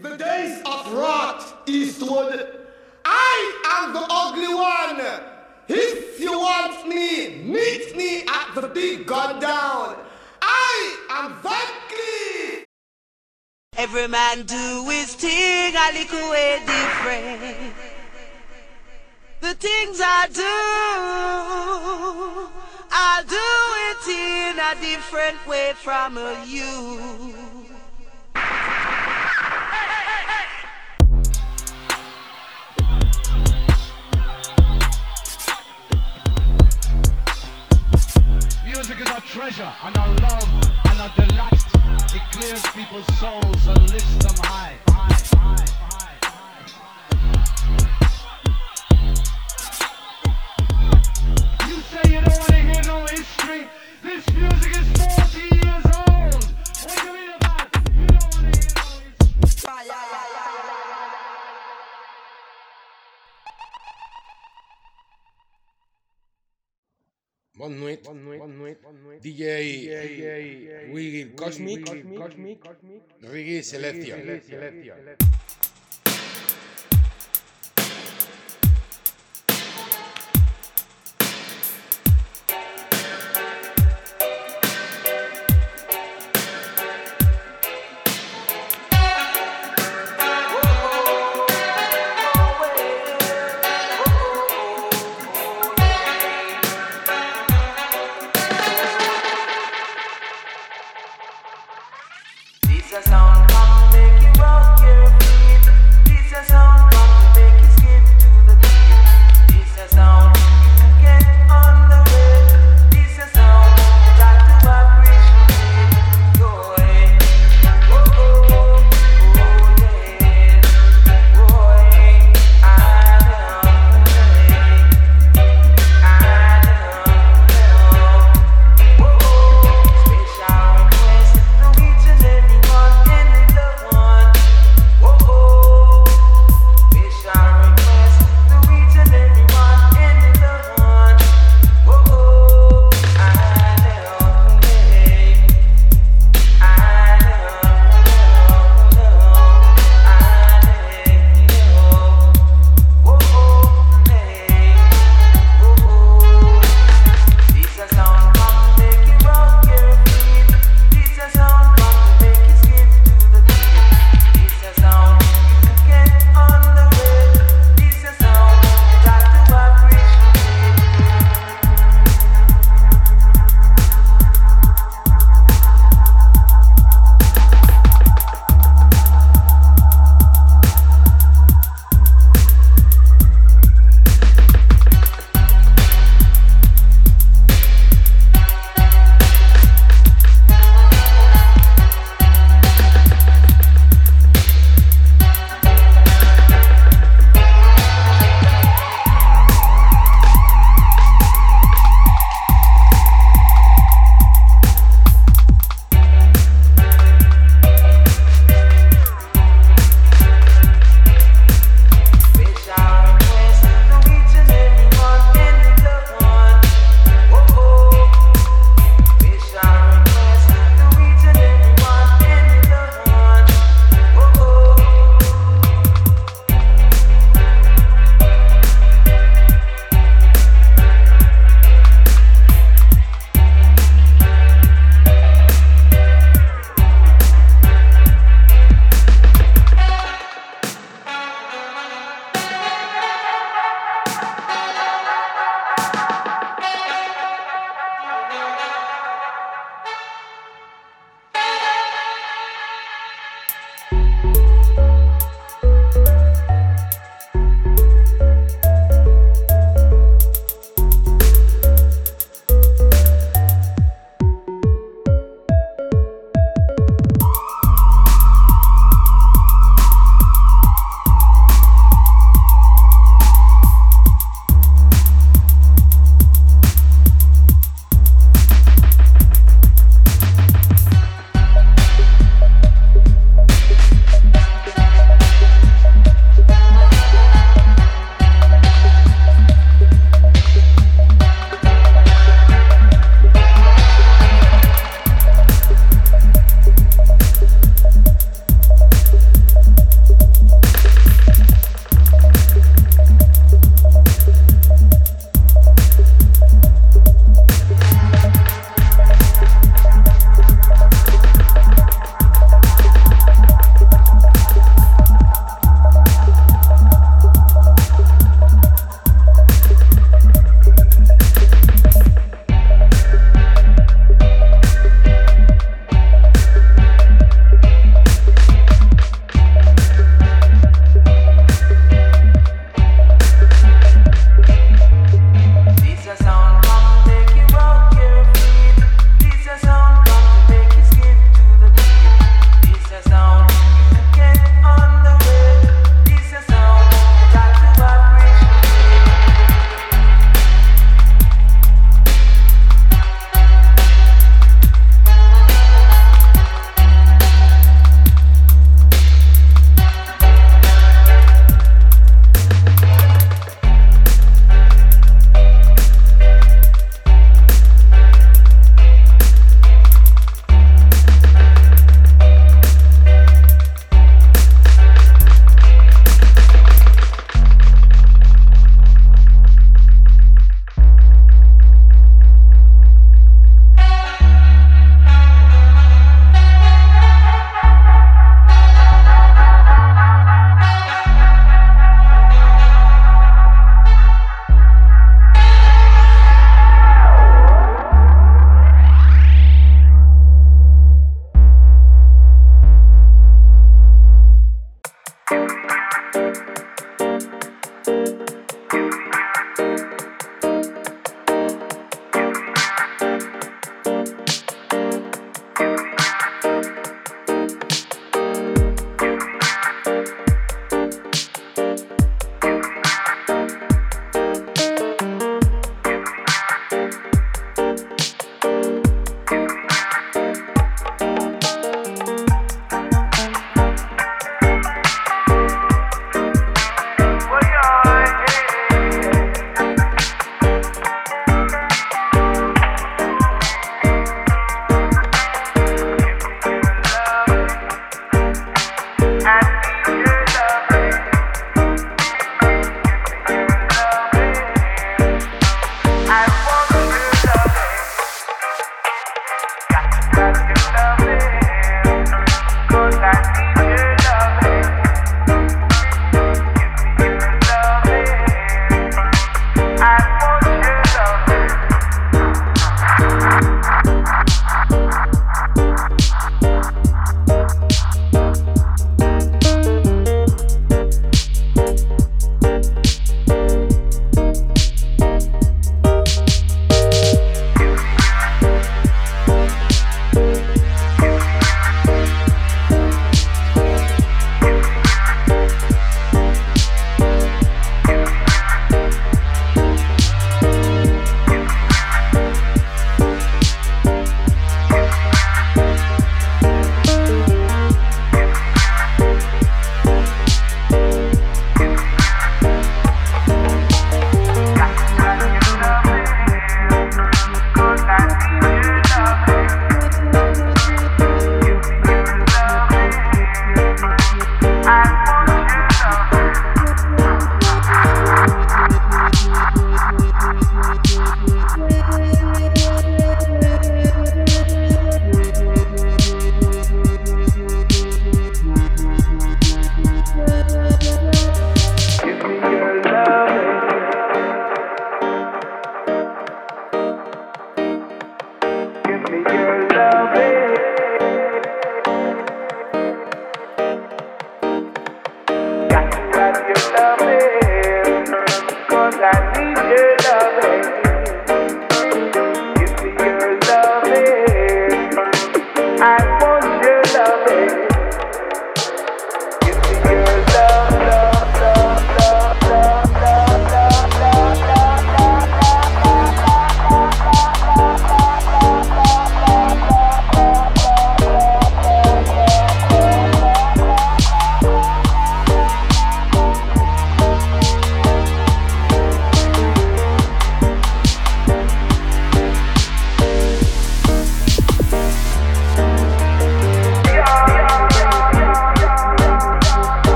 the days of rot Eastwood. I am the ugly one. If you want me, meet me at the big gun down. I am Van Cleef. Every man do his thing a little way different. The things I do, I do it in a different way from you. Treasure and a love and a delight. It clears people's souls and lifts them high, high. You say you don't want to hear no history. This music is One Night, DJ, Cosmic, Reggae Selection.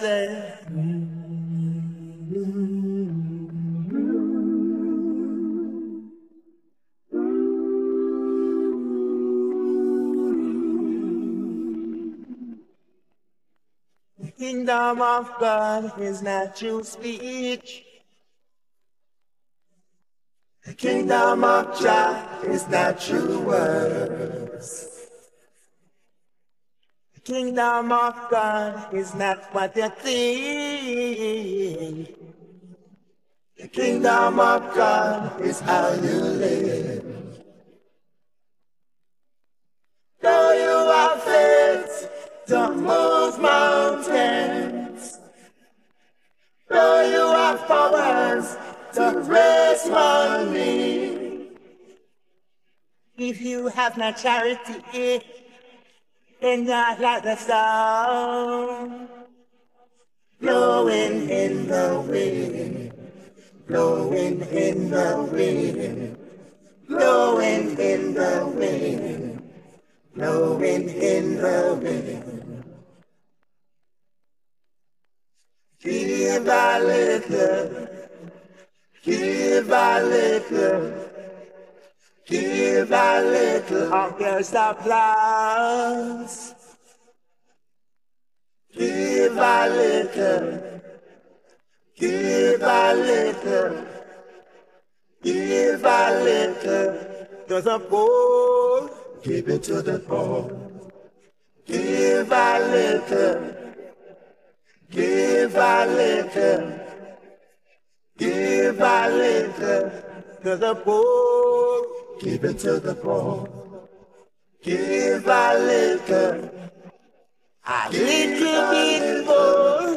The kingdom of God is true speech. The kingdom of Jah is true words. Kingdom of God is not what you think. The kingdom of God is how you live. Though you have faith to move mountains, though you have powers to raise money, if you have no charity, then not like the sound blowing in the wind, blowing in the wind, blowing in the wind, blowing in the wind. Give a little, give a little. Give a little of your surplus. Give a little. Give a little. Give a little to the poor. Give it to the poor. Give a little. Give a little. Give a little to the poor. Give it to the poor. Give a little. A little bit more.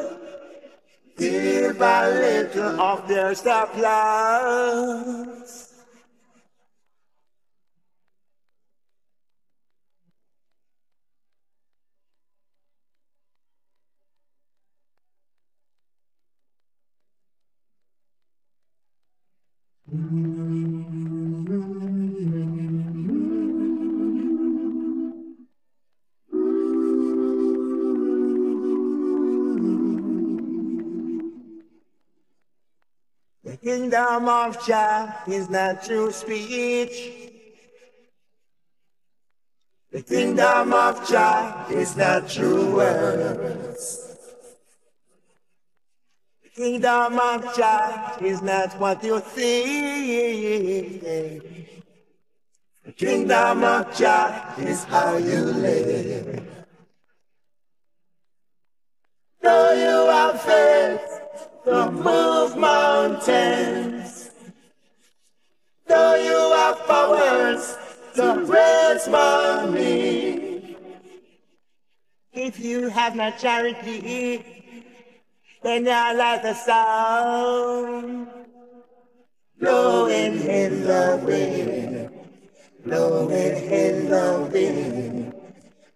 Give a little of their surplus. Kingdom of Jah is not true speech. The kingdom of Jah is not true words. The kingdom of Jah is not what you think. The kingdom of Jah is how you live. Though you have faith to move mountains, powers to raise money, if you have no charity, then you're like the sound blowing in the wind, blowing in the wind,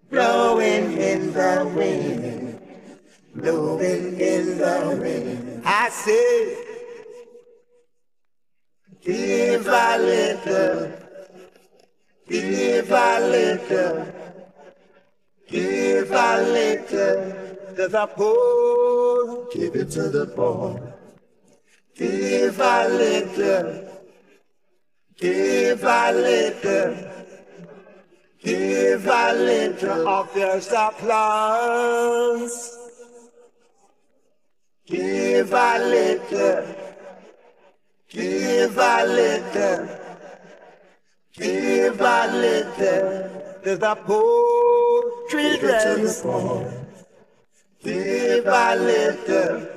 blowing in the wind. Blowing in the wind, I say, give a little, give a little, give a little to the poor, give it to the poor, give a little, give a little. Give a little of your surplus. Give a little. Give a little. Give a little to the poor children. Give a little.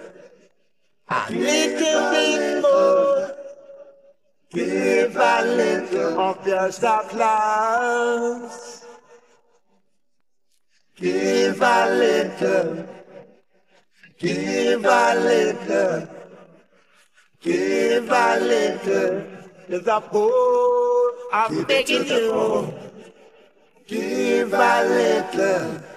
A little bit more. Give a little of your surplus. Give a little. Give a little. Give a little to the poor. I'm begging you. Give a little.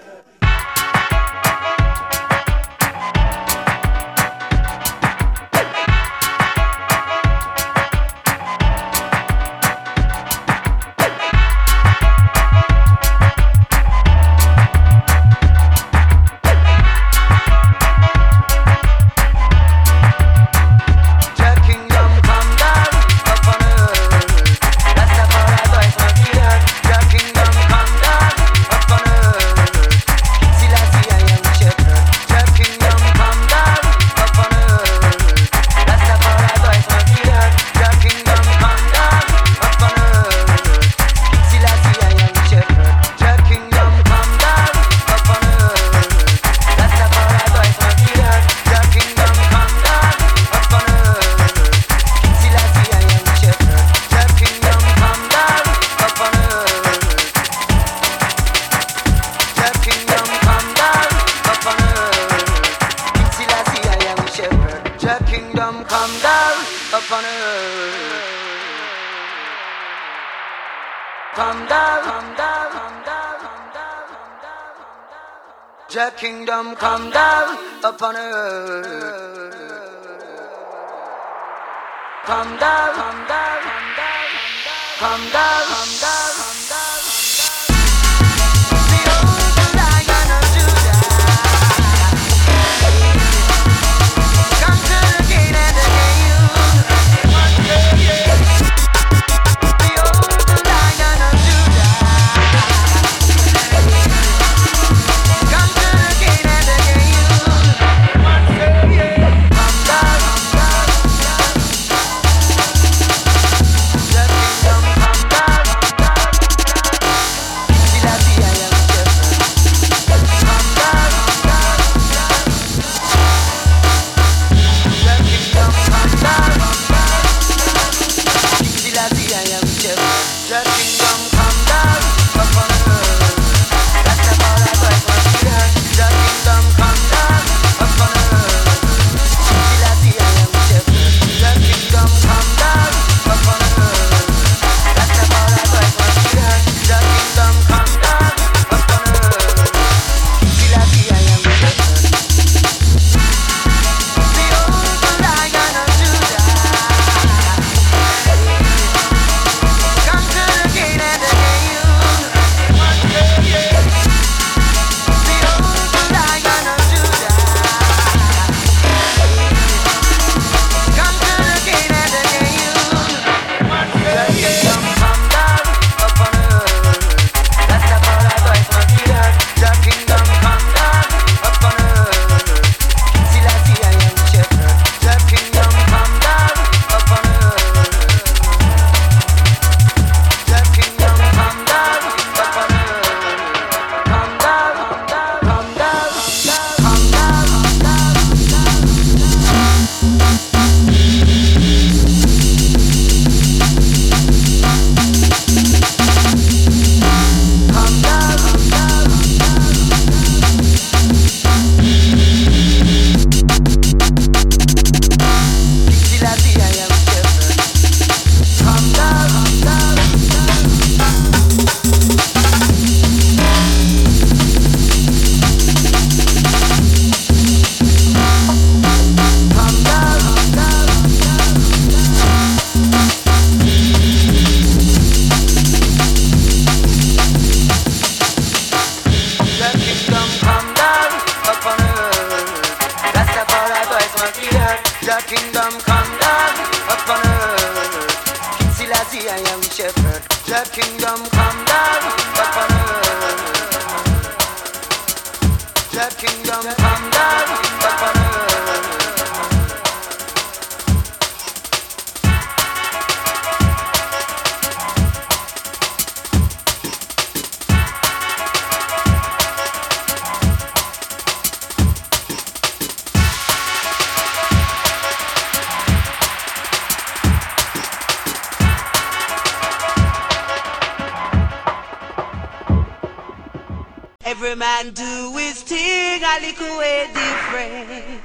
pray.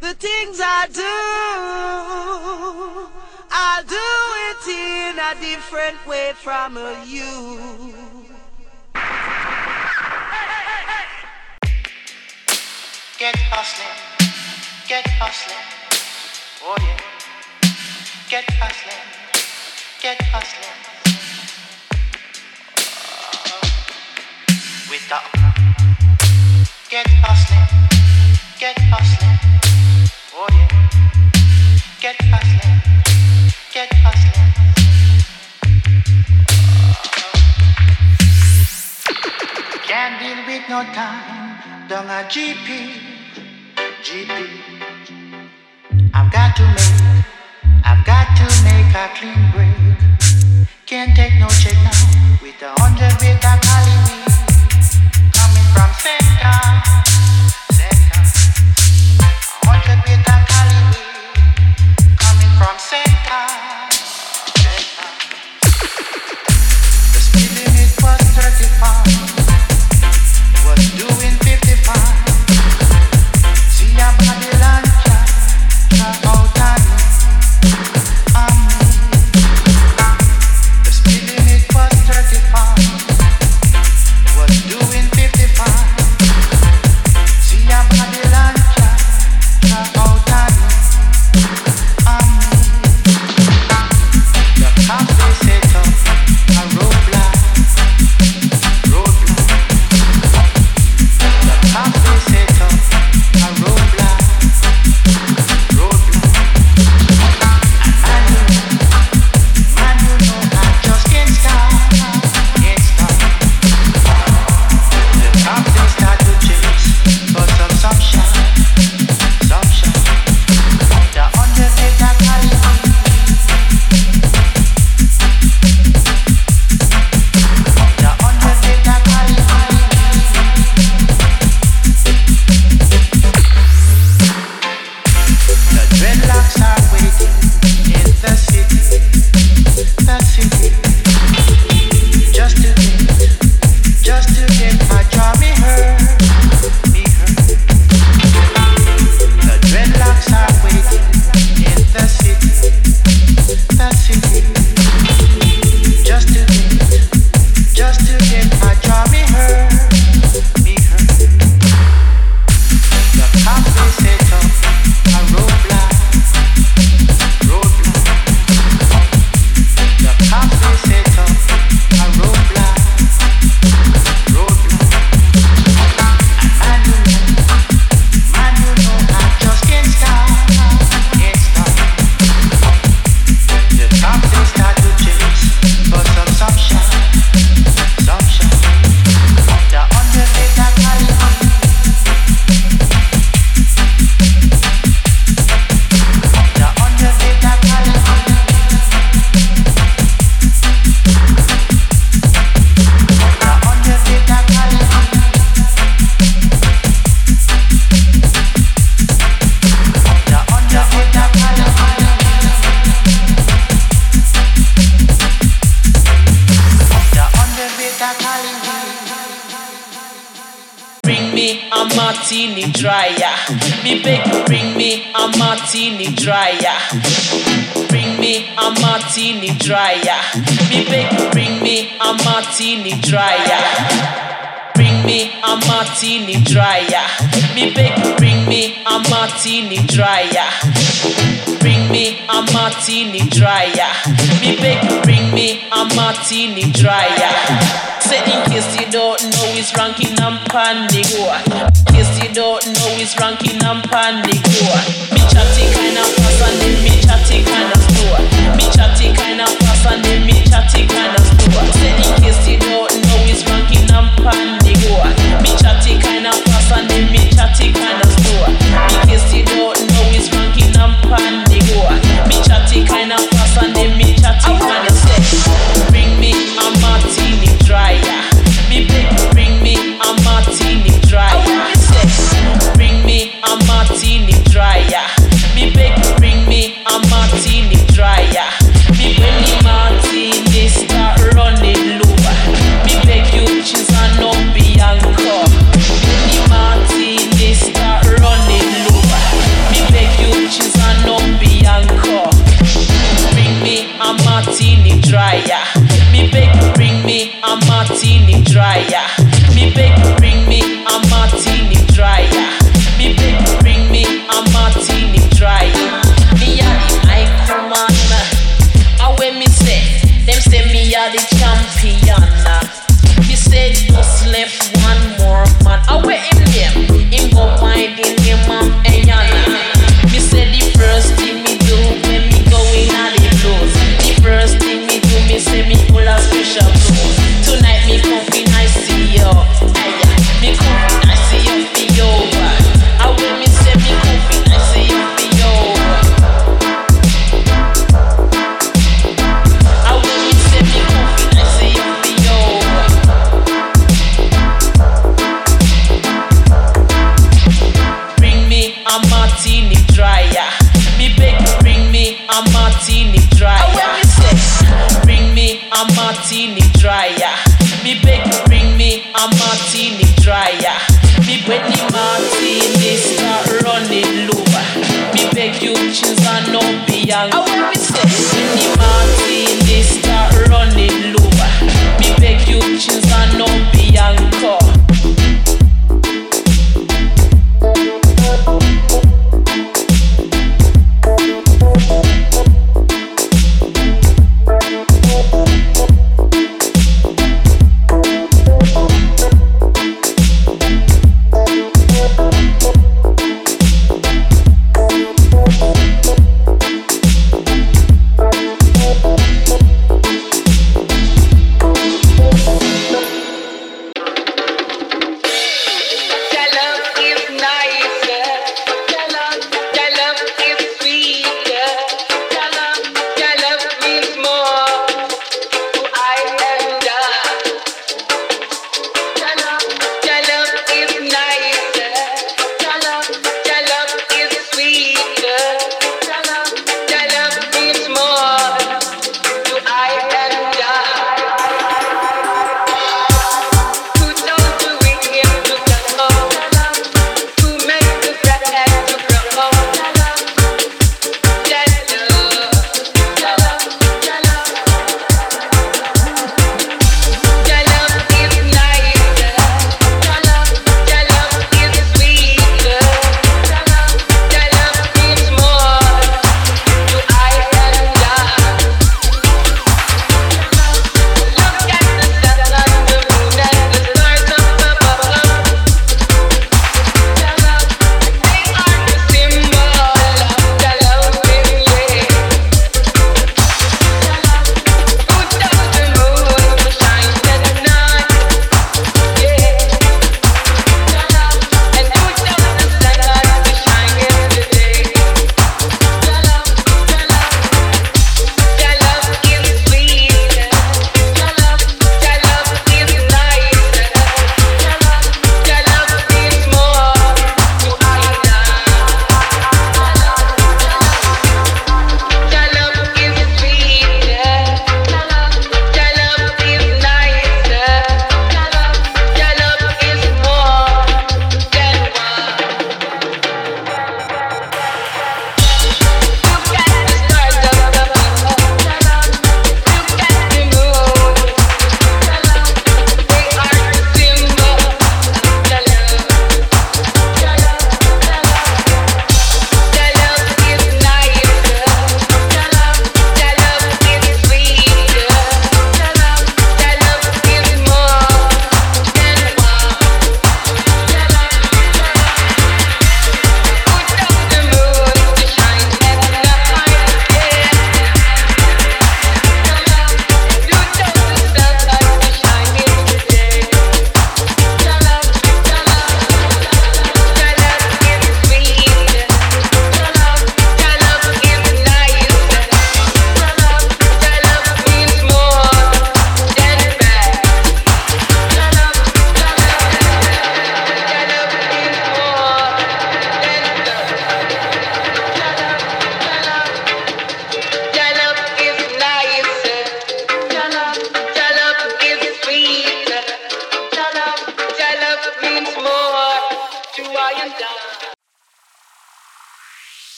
The things I do, I do it in a different way from you. Get hustling, get hustling, oh yeah. Get hustling, get hustling. Uh, with the Get hustling, get hustling, oh yeah. Get hustling, get hustling. Can't deal with no time, don't a GP, GP. I've got to make, I've got to make a clean break. Can't take no check now with a hundred with a Hollywood from Satan.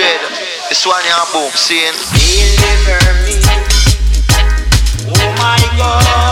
dread. This one here, boom, seeing. Oh my God.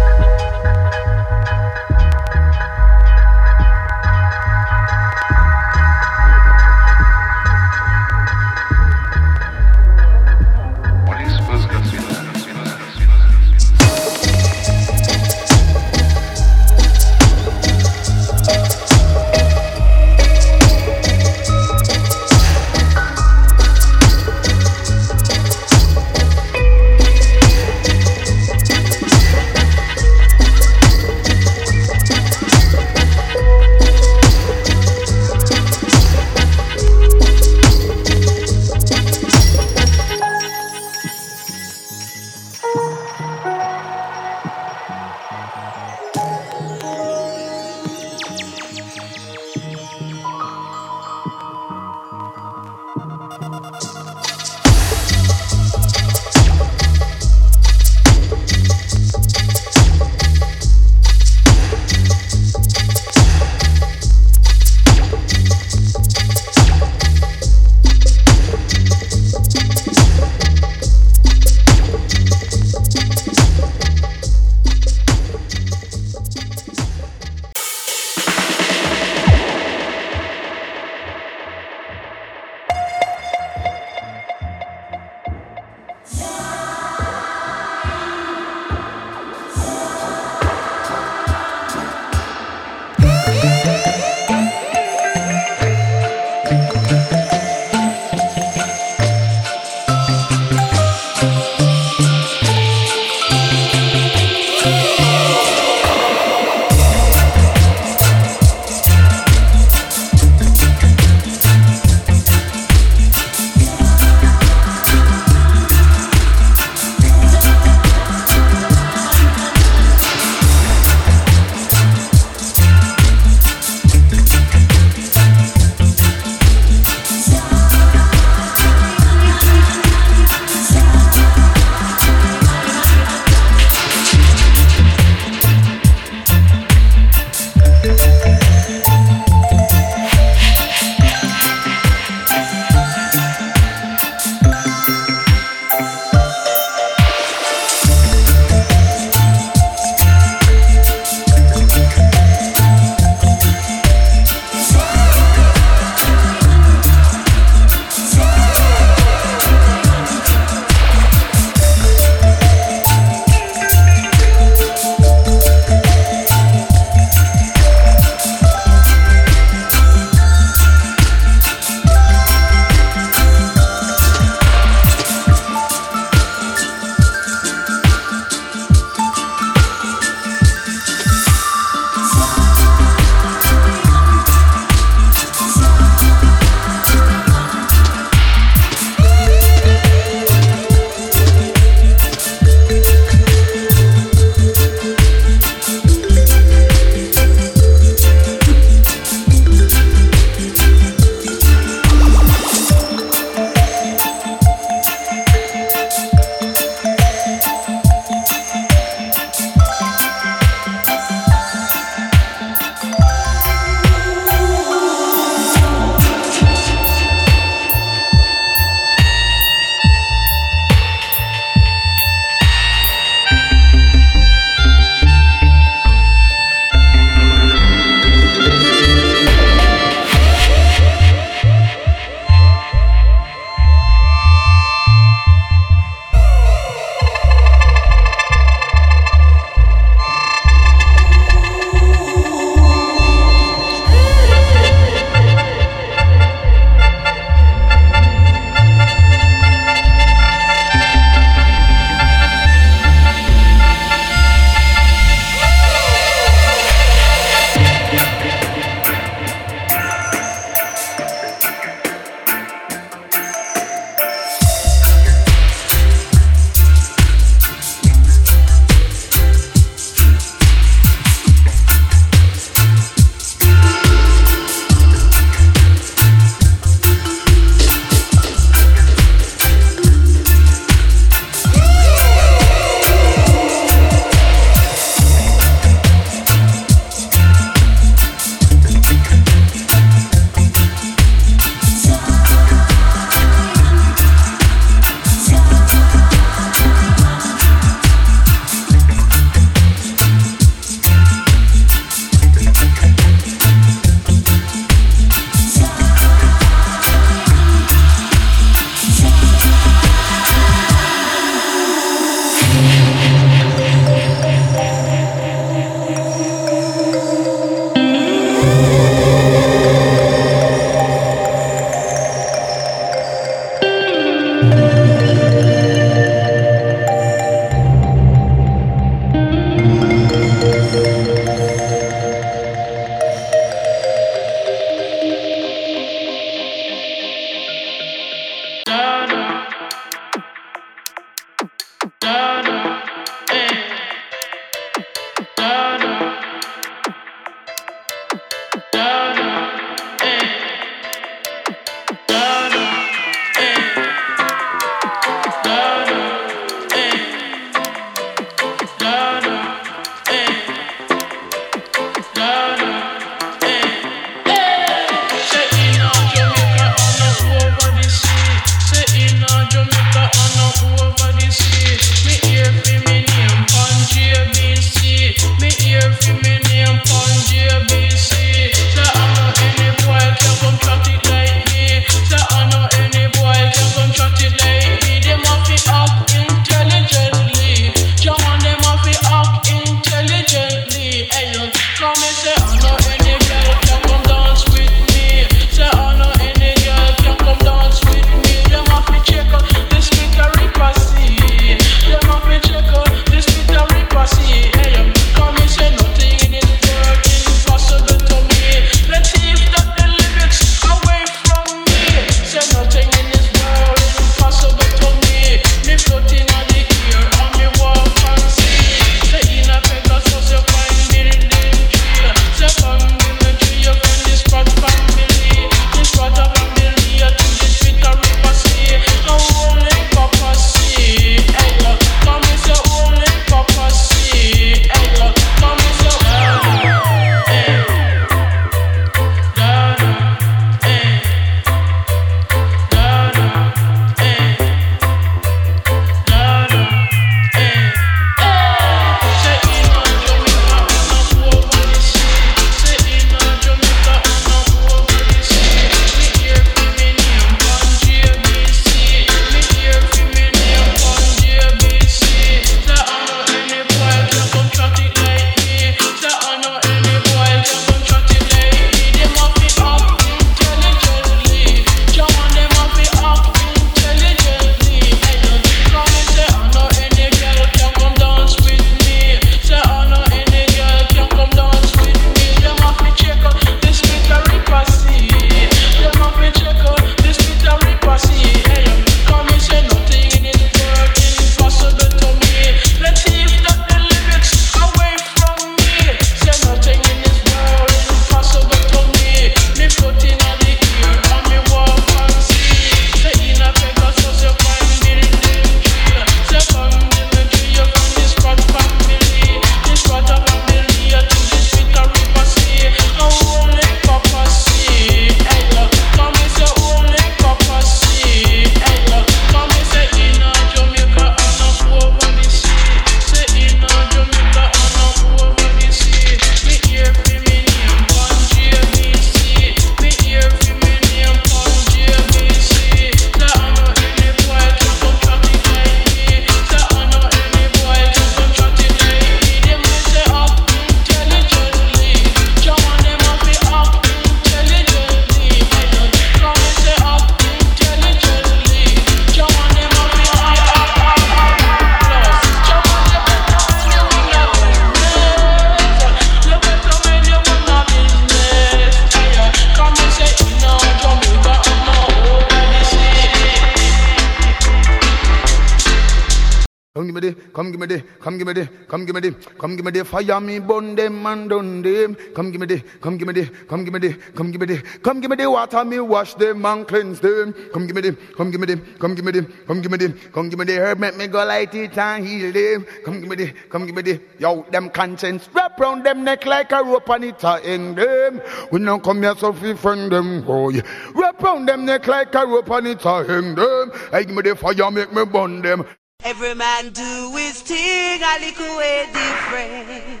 Come give me the fire me burn them and done them. Come give me the, come give me the, come give me the, come give me the, come give me the water me wash them and cleanse them. Come give me the, come give me the, come give me the, come give me the, come give me the herb make me go light it and heal them. Come give me the, come give me the, yo them conscience wrap round them neck like a rope and it a hang them. We not come here so fi friend them oh yeah. Wrap round them neck like a rope and it a hang them. Hey give me the fire make me burn them. Every man do his thing a little way different.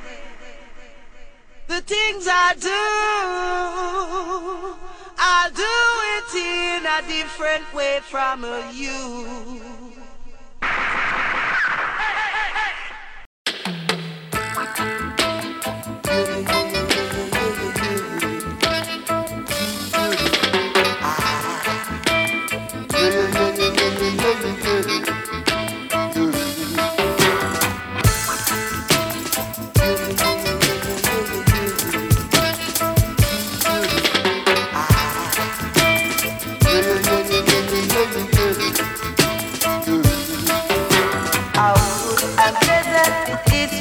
The things I do, I do it in a different way from you.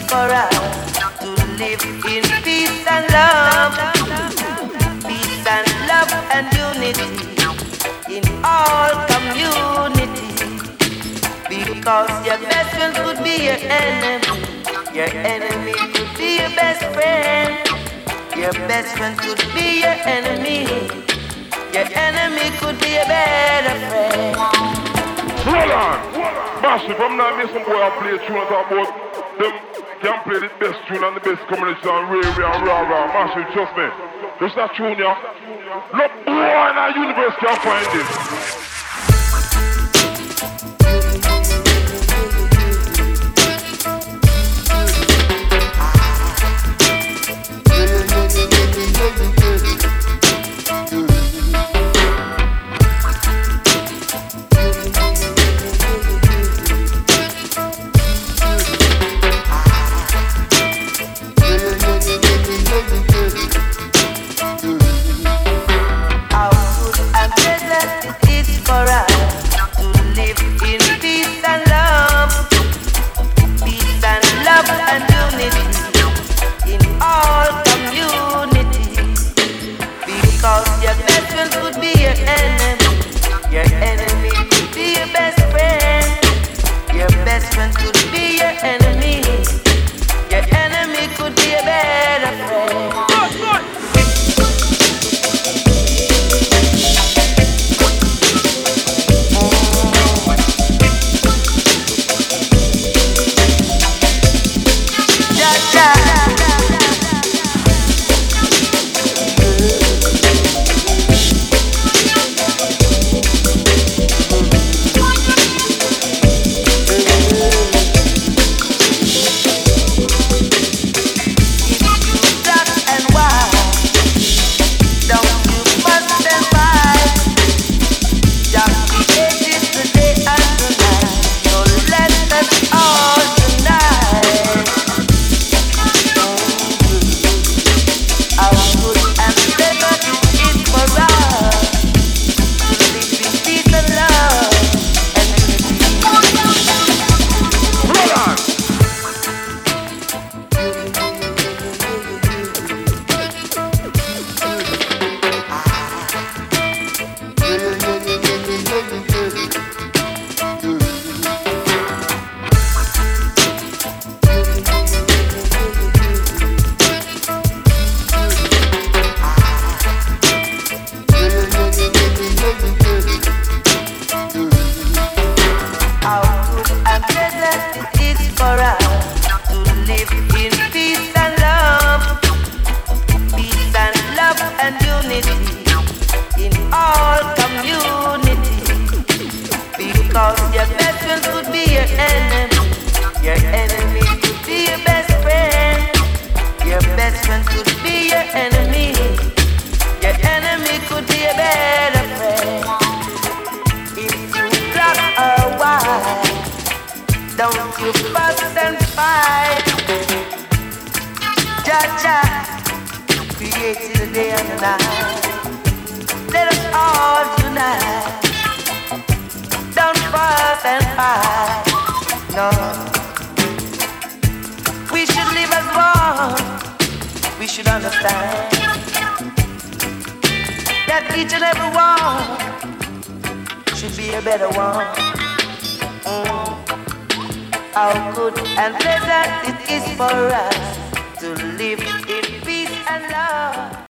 for us to live in peace and love. Peace and love and unity in all community. Because your best friend could be your enemy. Your enemy could be your best friend. Your best friend could be your enemy. Your enemy could be a better friend. Hold on! Massive, I'm not missing boy I play tunes about them can play the best tune and the best combination and Ray and rah rah. Massive, trust me. Just that tune, yeah. Look, boy in our universe can find this. How you fuss and fight. Jah Jah created the day and the night. Let us all unite. Don't fuss and fight. No. We should live as one. We should understand that each and every one should be a better one. Mm. How good and pleasant it is for us to live in peace and love.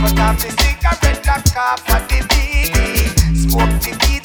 Cut off the cigarette, jack off the BD, smoke the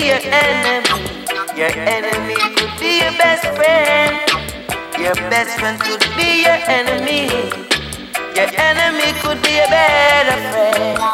be your enemy. Your enemy could be your best friend. Your best friend could be your enemy. Your enemy could be a better friend.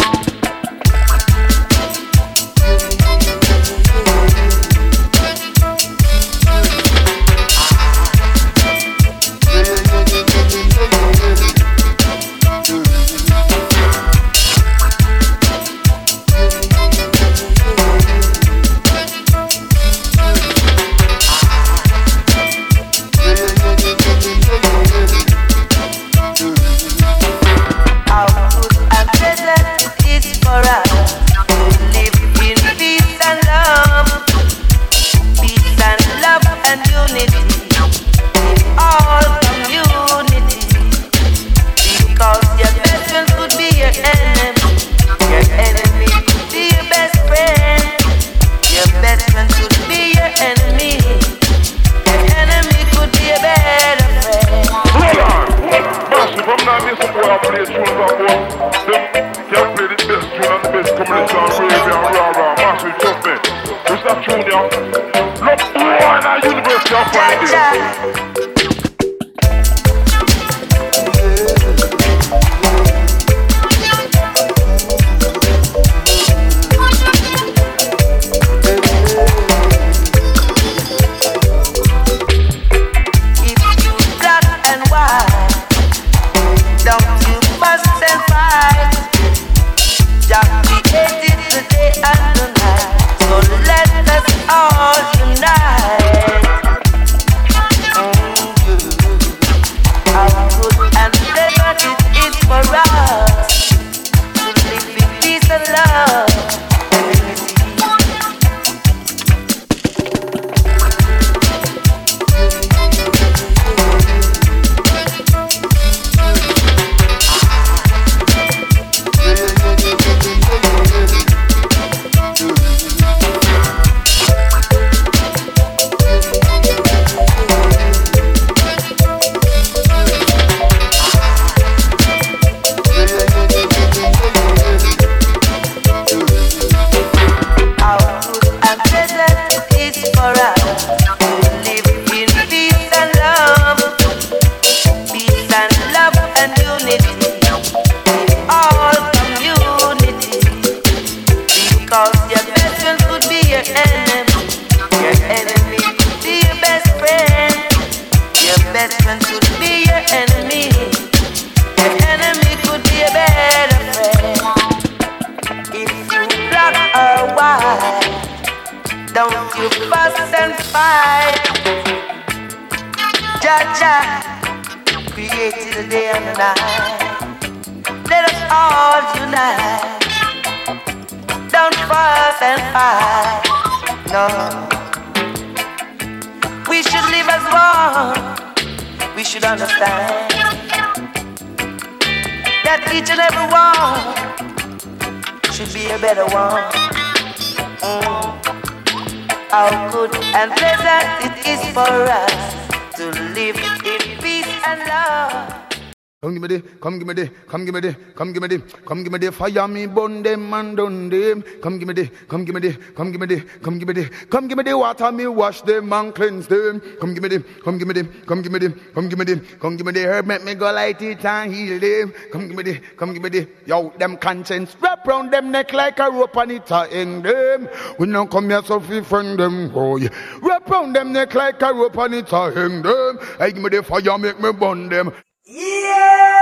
Come give me the, come give me the, come give me the fire me burn them and done them. Come give me the, come give me the, come give me the, come give me the, come give me the water me wash them and cleanse them. Come give me the, come give me the, come give me the, come give me the, come give me the herb make me go light it and heal them. Come give me the, come give me the, yo them conscience wrap round them neck like a rope and it a hang them. We now come here so we friend them boy. Wrap round them neck like a rope and it a hang them. Hey give me the fire make me burn them. Yes!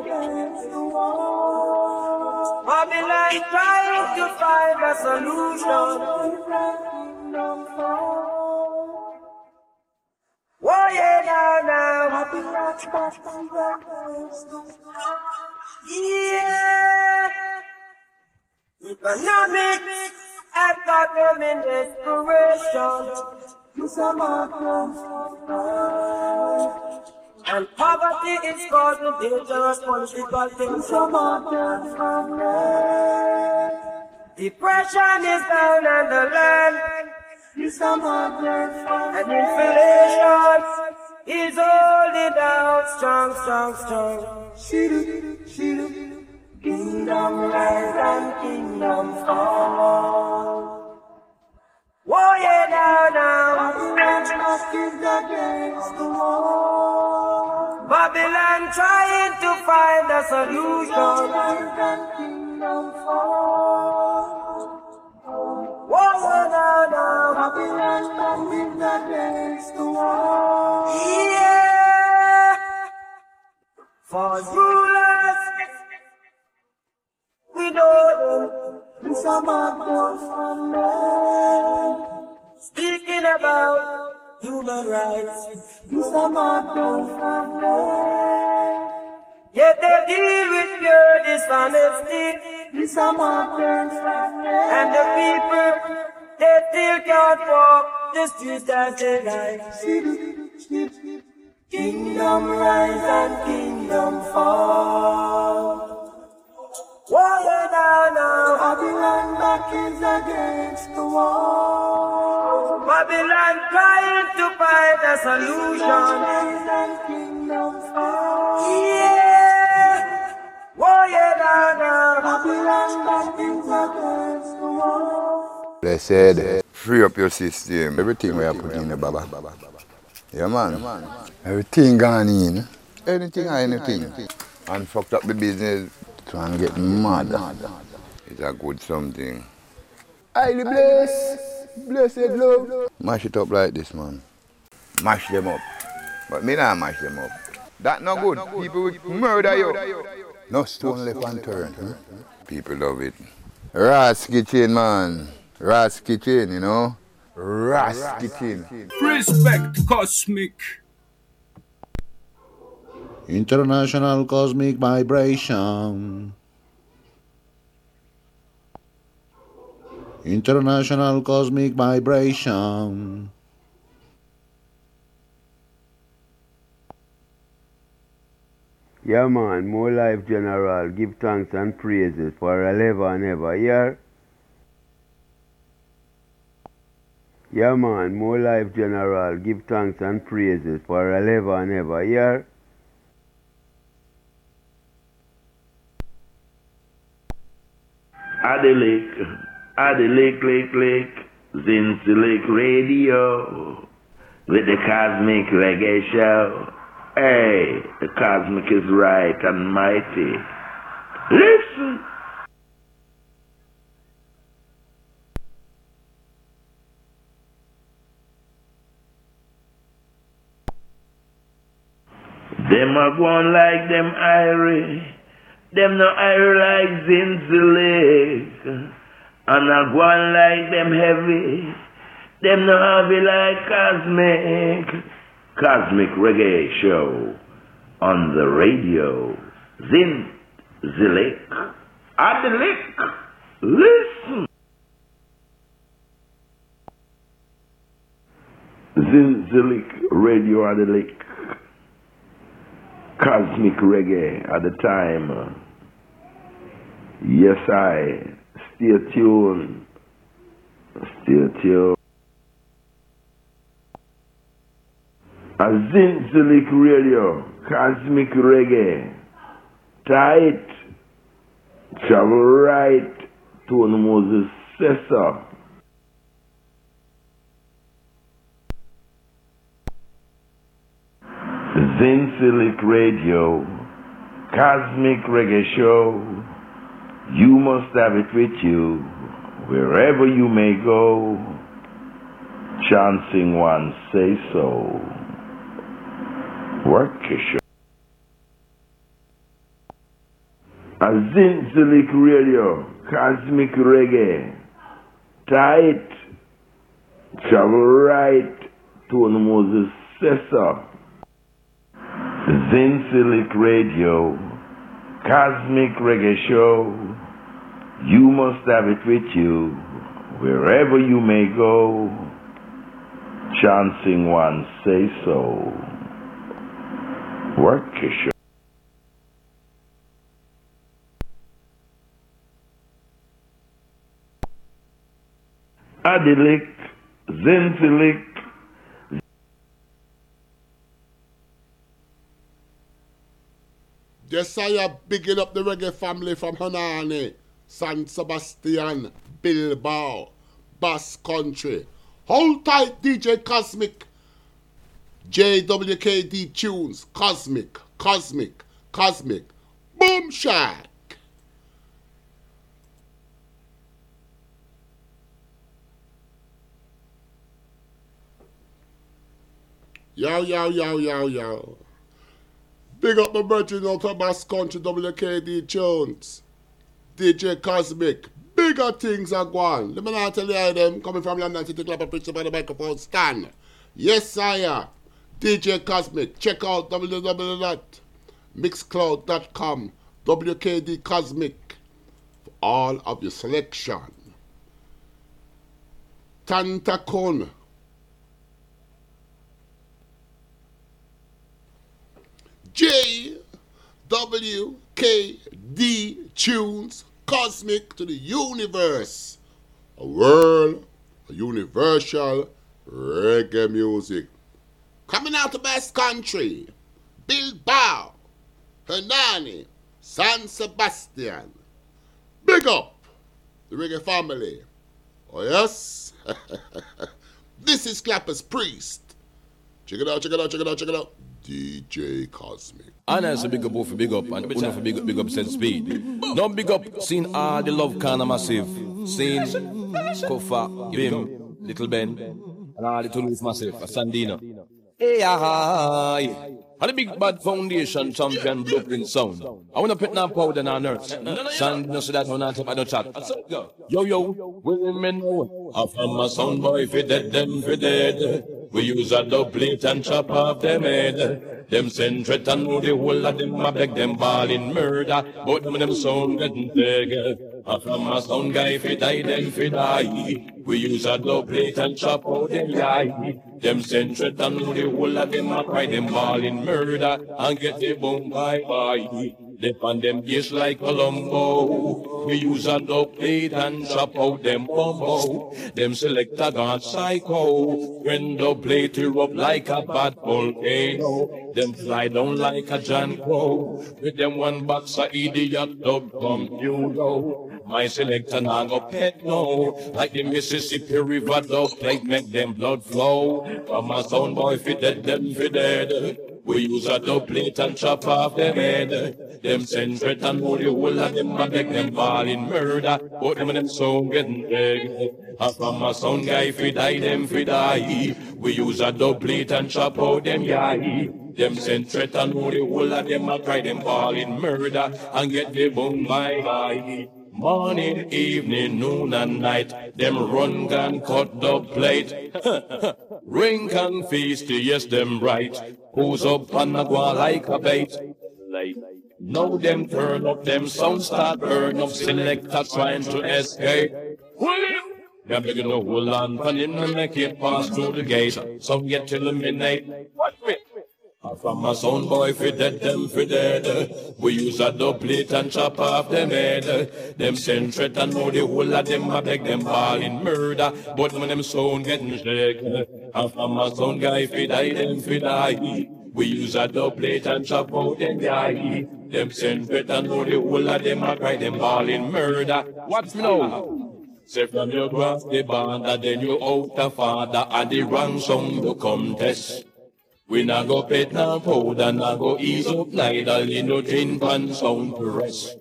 Against the wall. Babylon trying to find a solution. War yeah, them in desperation. And poverty is causing dangerous political things. Depression is down on the land. And inflation is holding down strong, strong, strong. Kingdom rise and kingdom fall. War yeah now now. Babylon is against the wall. Babylon trying to find a solution. Yeah now now. Babylon is against the wall. Yeah. False rulers. We know them. It's a Speaking about human rights. A Yet they deal with pure dishonesty. And the people, they still can't walk the streets as they like. Kingdom rise and kingdom fall. Warrior now, now. Babylon back is against the wall. Babylon trying to find a solution. Yeah. Is against the wall. They said, free up your system. Everything we are putting in the baba. Yeah, man. Everything gone in. Anything or anything. And fucked up the business. Trying to get mad. It's a good something. Highly blessed. Blessed love. Mash it up like this, man. Mash them up. But me not mash them up. That no good. People will murder you. No stone left unturned. Huh? People love it. Ras Kitchen, man. Ras Kitchen, you know. Ras Kitchen. Respect Kosmik. International Cosmic Vibration. International Cosmic Vibration. Yeah, man, more life general. Give thanks and praises for a ever and ever. Yeah? Yeah, man, more life general. Give thanks and praises for a ever and ever. Yeah? Addy Lake, Lake, Zinzi Lake Radio, with the Cosmic Reggae Show. Hey, the Cosmic is right and mighty. Listen. Them a going like them Irish. Them no Irish like Zinzi And a going like them heavy. Them no heavy like Kosmik. Cosmic Reggae Show on the radio. Zin Zilik. Adelik. Listen. Zin Zilik Radio Adelik. Cosmic Reggae at the time. Yes, I. Stay tuned. Stay tuned. Azinzilik Radio, Cosmic Reggae, tight, travel right to the Moses Sessa. Zinzilik Radio, Cosmic Reggae Show, you must have it with you, wherever you may go, chancing one say so. Workisha. Azinzilik Radio, Cosmic Reggae, tight, travel right to Moses Sessa. Zinzilik Radio, Cosmic Reggae Show, you must have it with you, wherever you may go, chancing one say so. Work Workisha. Adilik, Zinzilik, Josiah bigging up the reggae family from Hernani, San Sebastian, Bilbao, Basque Country. Hold tight, DJ Kosmik. JWKD Tunes, Kosmik, Kosmik, Kosmik. Boom Shack. Yo, yo, yo, yo, yo. Big up my brethren out of Basque Country, WKD Tunes. DJ Kosmik. Bigger things are going. Let me not tell you them coming from London City Club and preaching by the microphone stand. Yes, sire. DJ Kosmik. Check out www.mixcloud.com. WKD Kosmik. For all of your selection. Tantacon. J W K D tunes cosmic to the universe. A world, a universal reggae music. Coming out of Basque Country, Bilbao, Hernani, San Sebastian. Big up the reggae family. Oh yes? this is Clapper's Priest. Check it out, check it out, check it out, check it out. DJ Kosmik. And as a big up for big up, and we for big up, big up sense speed. No big up, seen all the love kind of massive. Seen Kofa, Bim, Little Ben, and all the Toulouse massive, Sandino. Hey, hi. And the big bad foundation champion blueprint sound. I wanna put now powder on earth. Sand no see that one on top of the chat. Yo yo, women know. I found my sound boy fi dead them fi dead. We use a dub plate and chop off them head. Them send and know the whole of them I beg them ball in murder. But them them sound getting big. From my sound guy fi die them fi die. We use a dub plate and chop out them eye. Them and know the whole of them I cry them ball in murder and get the boom bye bye. On them gears like Colombo. We use a dub plate and chop out them bumbo. Them selector gone psycho. When the plate erupt like a bad volcano. Them fly down like a Crow. With them one box of idiot dub computer. My selector now go pet no. Like the Mississippi River dub plate make them blood flow. From my sound boy fit dead, them fit dead. We use a dub plate and chop off them head. Them send threat and hold the whole of them and make them fall in murder. But them and them sound getting big. And from a sound guy fi die, them fi die. We use a dub plate and chop out them yai. Them send threat and hold the whole of them and try them fall in murder and get the boom bye bye. Morning, evening, noon and night, them run gun cut the plate. Ring and feast, yes, them right. Who's up and a go like a bait? Late. Now them turn up, them sound start burn up, selector trying to escape. They're begging to hold on, for him to make it pass through the gate. Some get till the midnight. What with? I from my sound boy fi dead them fi dead. We use a dub plate and chop off them head. Them send threat and know the whole of them I beg them ball in murder. But when them sound getting shake, I from my sound guy fi die them fi die. We use a dub plate and chop out them guy. Them send threat and know the whole of them I cry them ball in murder. Watch me now. Say from you cross the border, then you out the father, and the wrong song you come test. We not go pet na powder, na go ease up neither, you no drink pan sound to rest.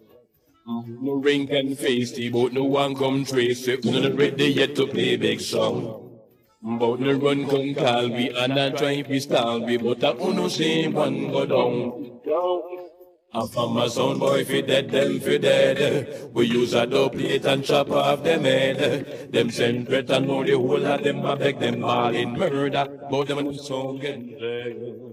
Mm, no ring and feisty, but no one come trace it, no not ready yet to play big song. Mm, but no run come call me, and I try to stall me, but I uno same one go down. I from sound boy fi dead, them fi dead. We use a dub plate and chop off them head. Them send threat and know the whole of them I beg them all in murder. But them and the sound getting dead.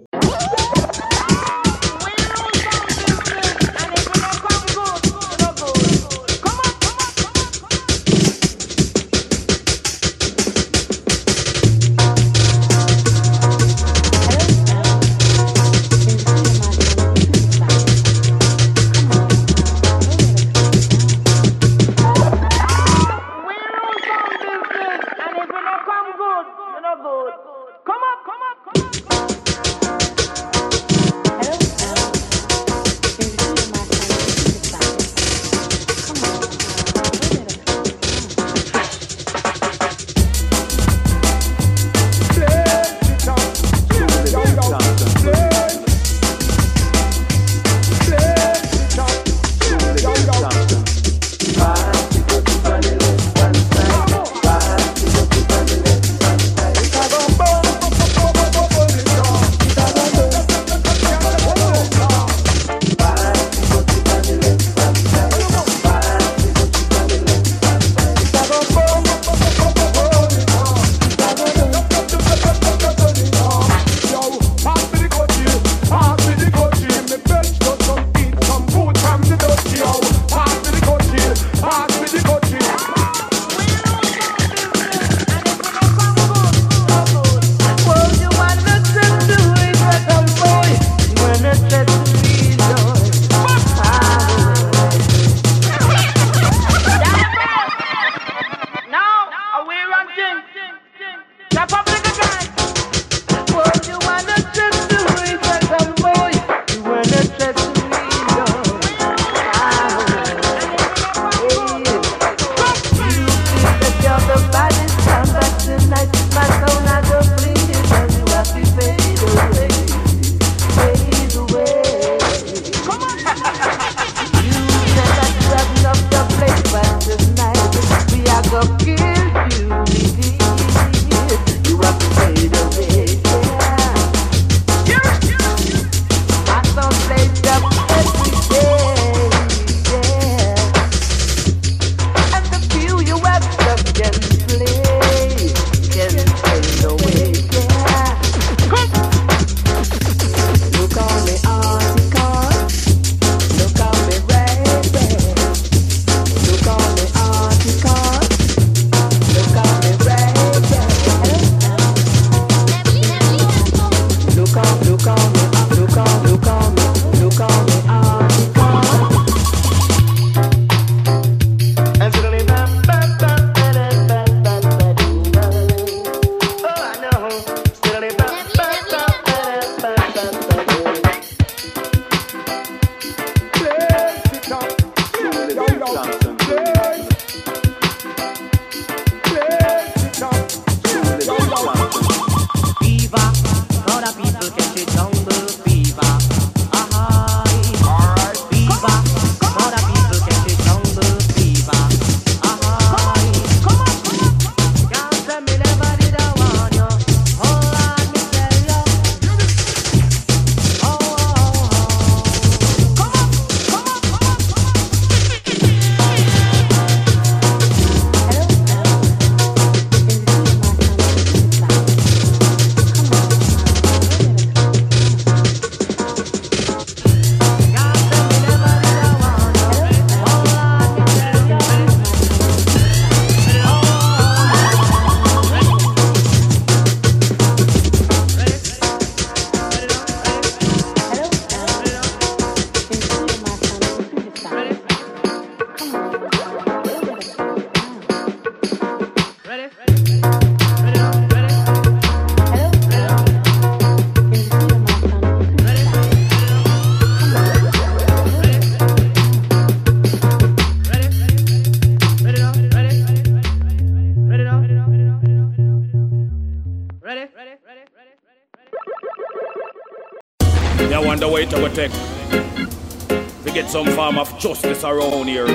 around here.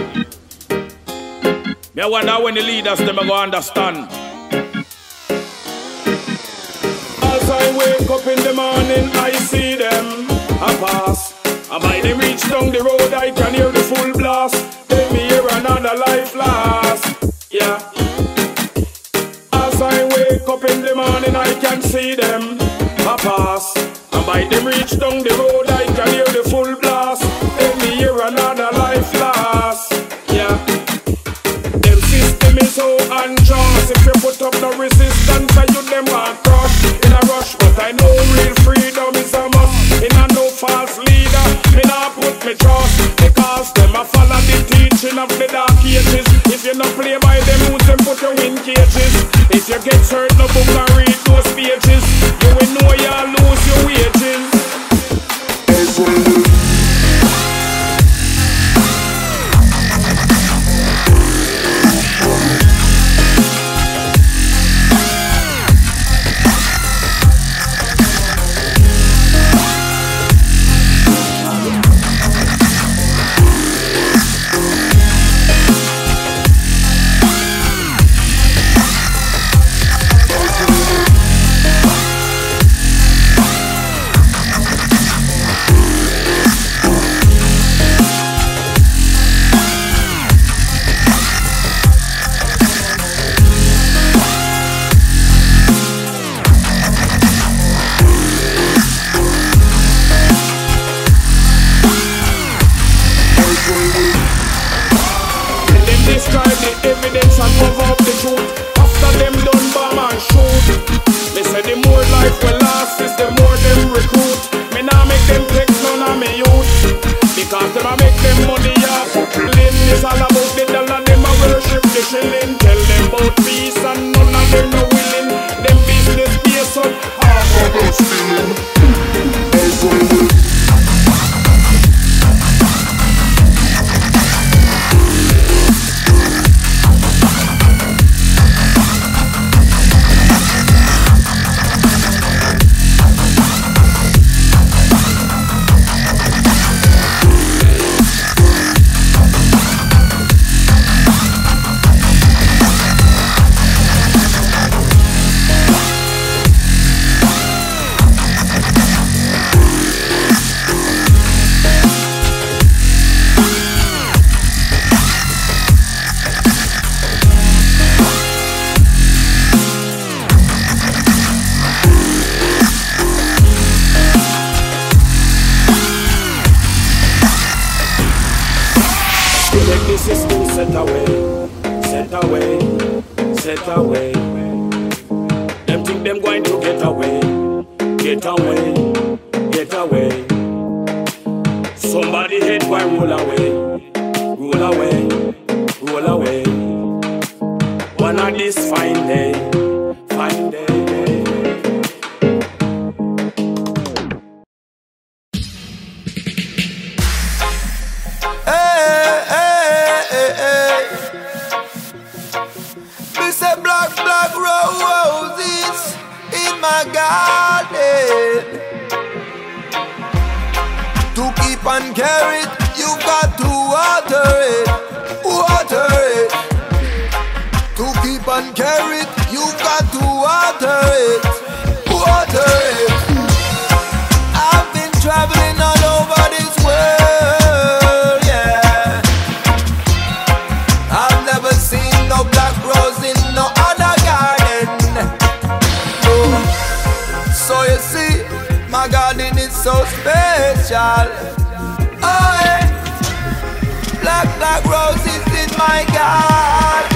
Me wonder when the leaders them go understand. As I wake up in the morning, I see them. I pass. I by them reach down the road, I can hear the full blast. They me here another life last. Yeah. As I wake up in the morning, I can see them. I pass. And by them reach down the road, I Say black, black roses in my garden. To keep and care it, you got to water it, water it. To keep and care it, you got to water it, water it. special. Oh, yeah. Black, black roses in my garden.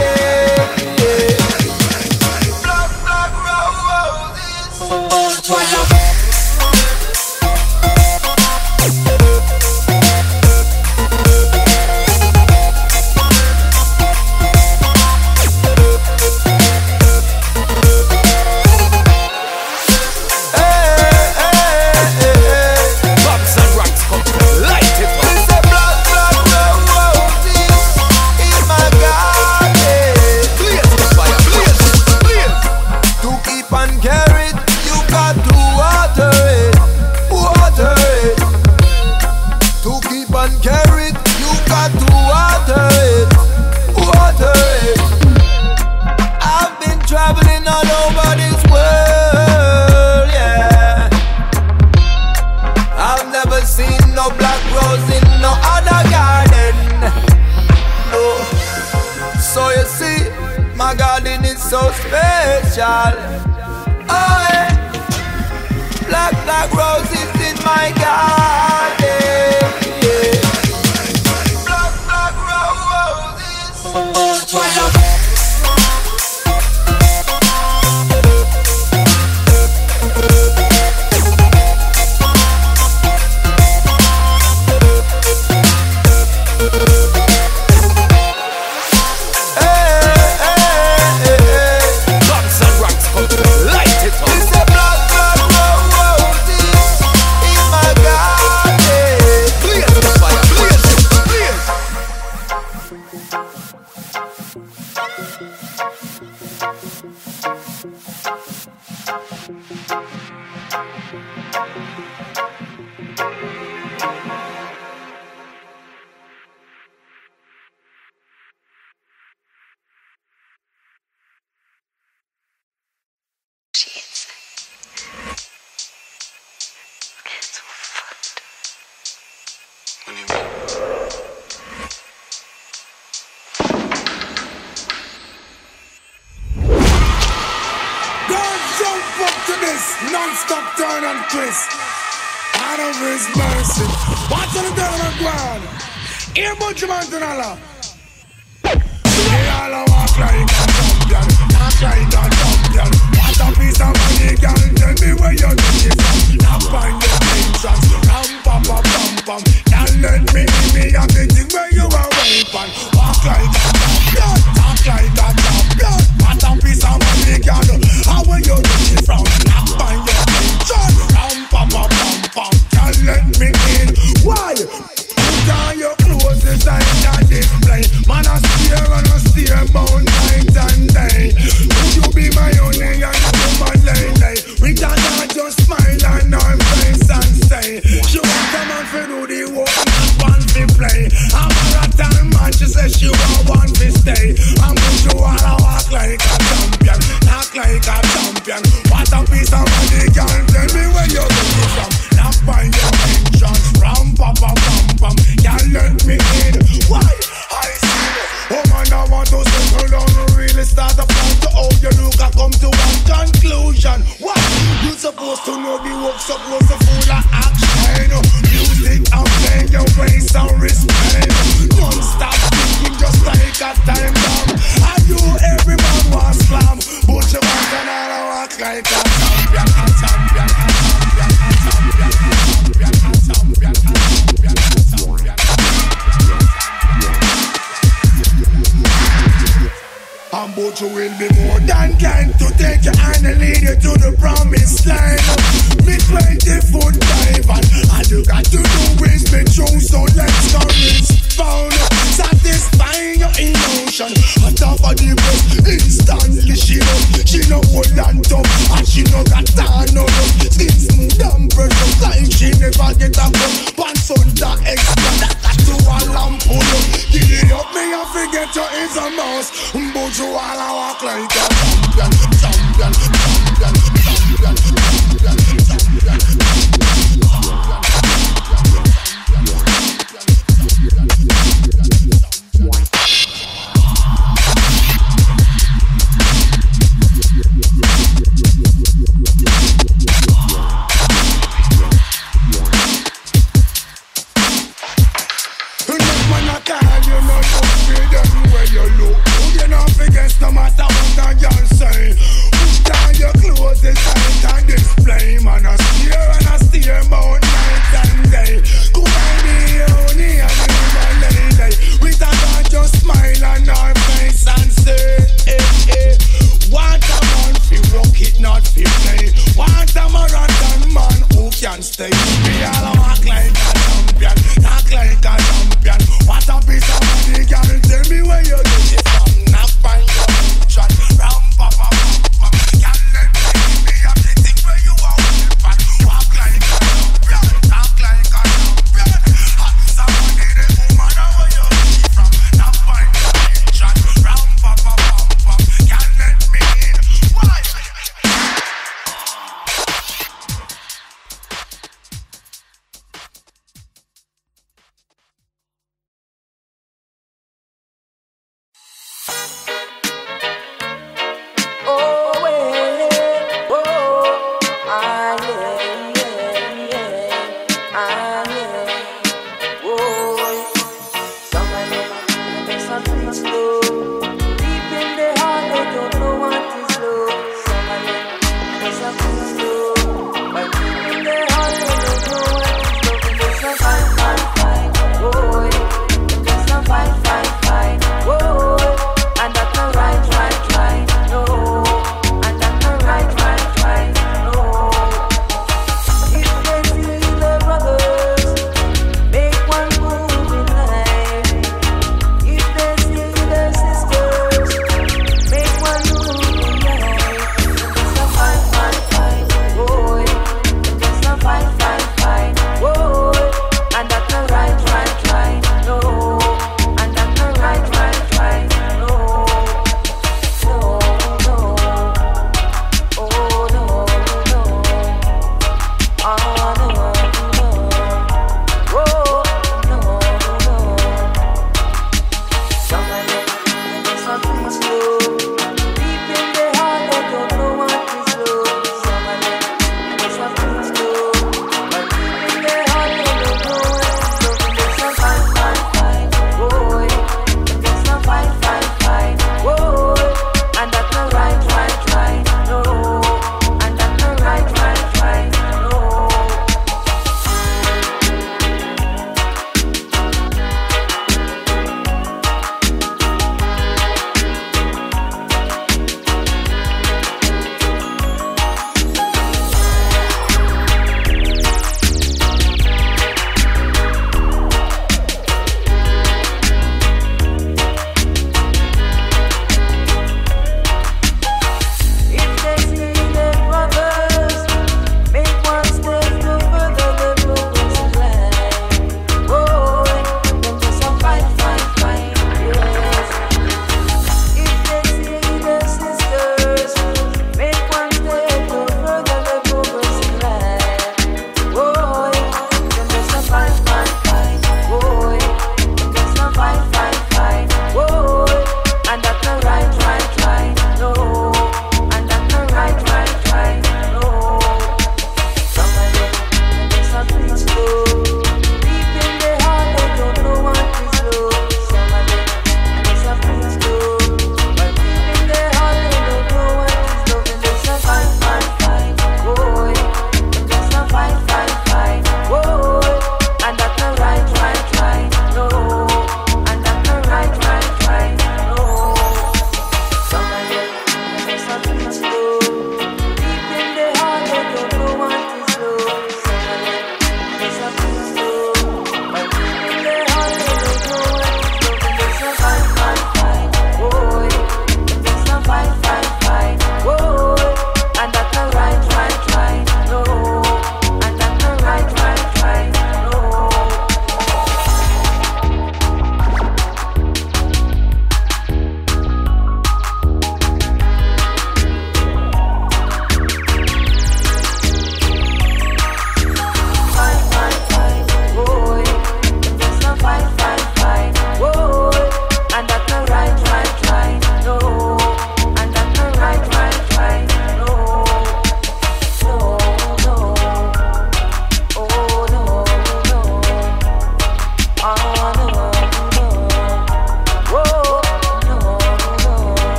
But you will be more than kind to take your hand and lead you to the promised land. Me 20 foot dive and all you got to do is be true, so let's go phone. Satisfying your emotion. Hot off of the breast Instantly she up. She no what that dumb. And she know that I know Skin smooth and precious Like she never get a gun One on the extra. That got to a lamp pull up Give it up me I forget you is a mouse But you all a walk like a champion Champion Champion Champion Champion Champion Champion.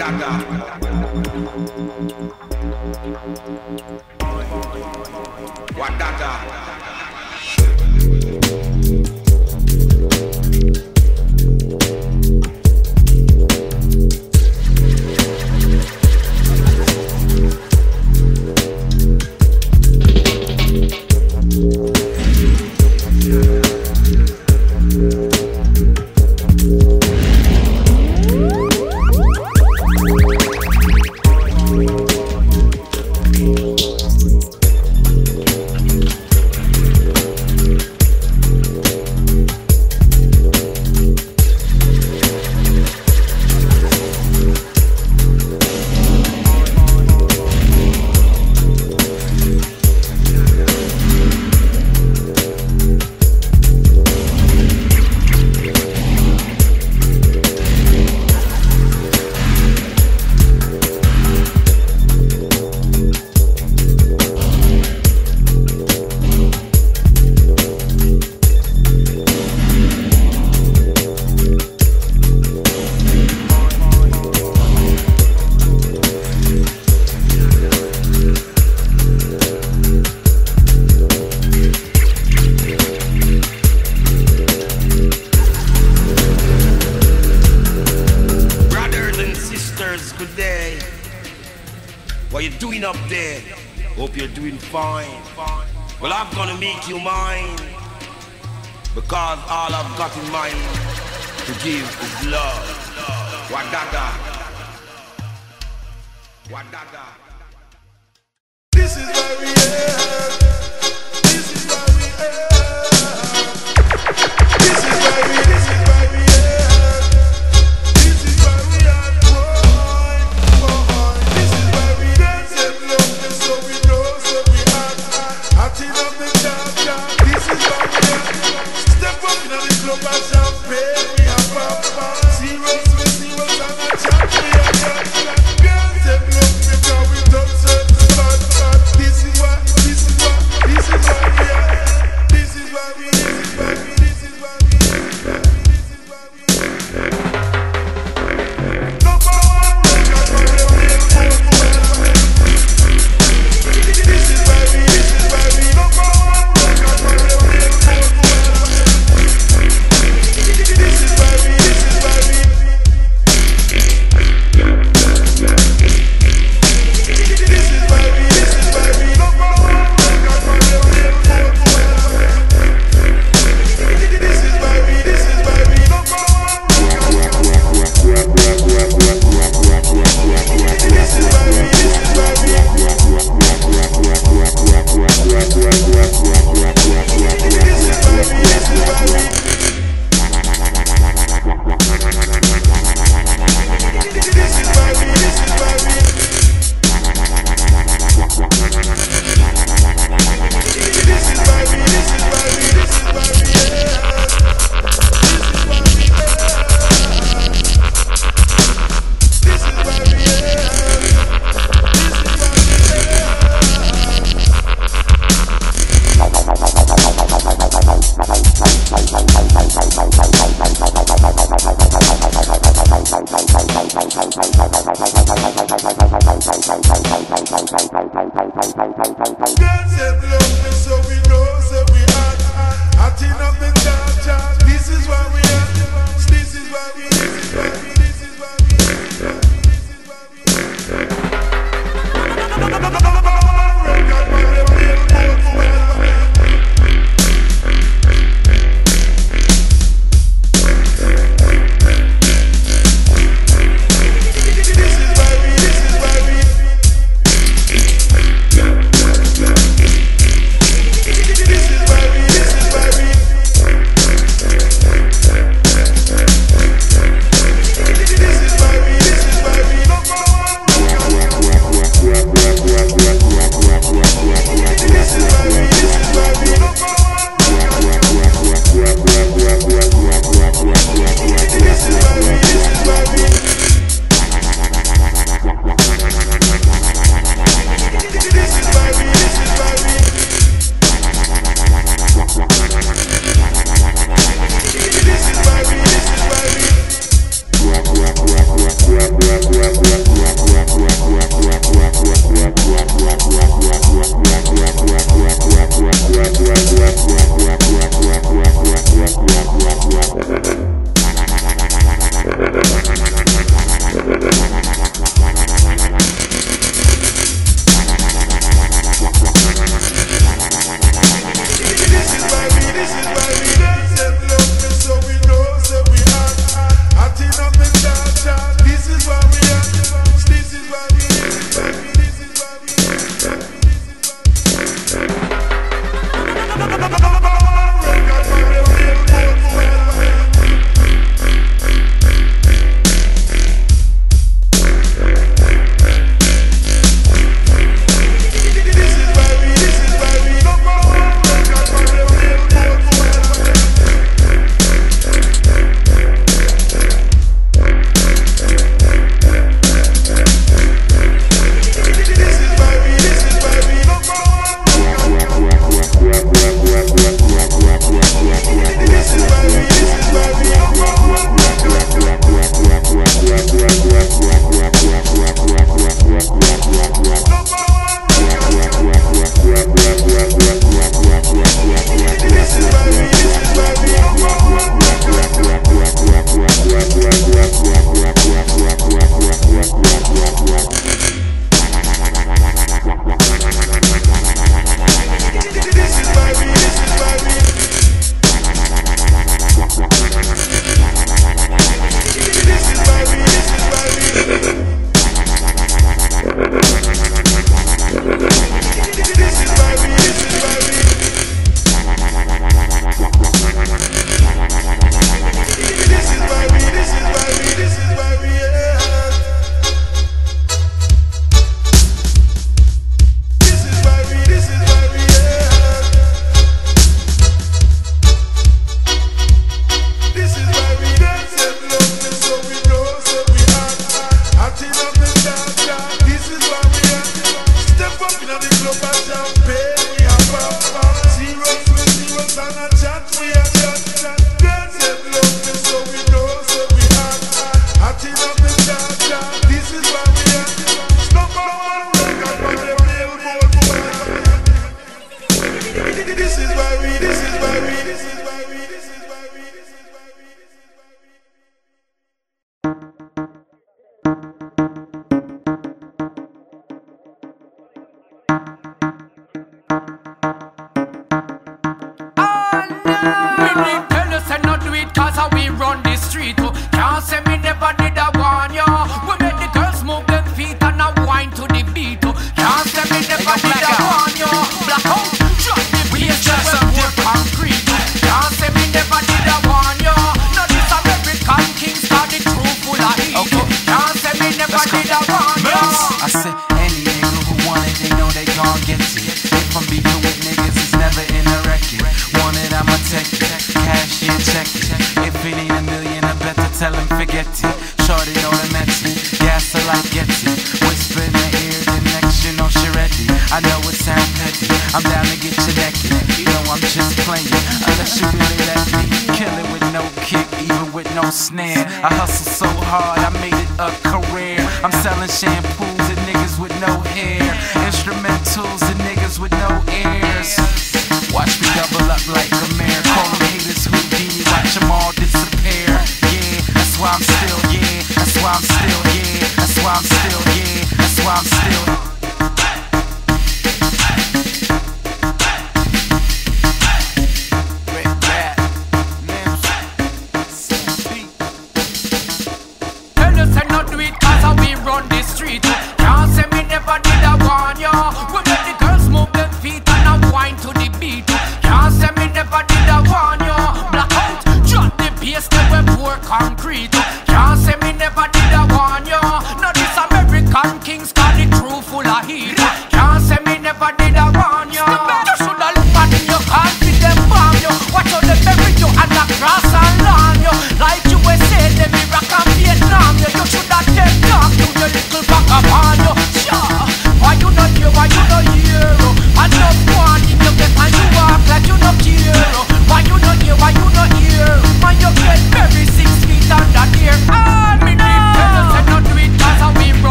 Wadada. Wadada.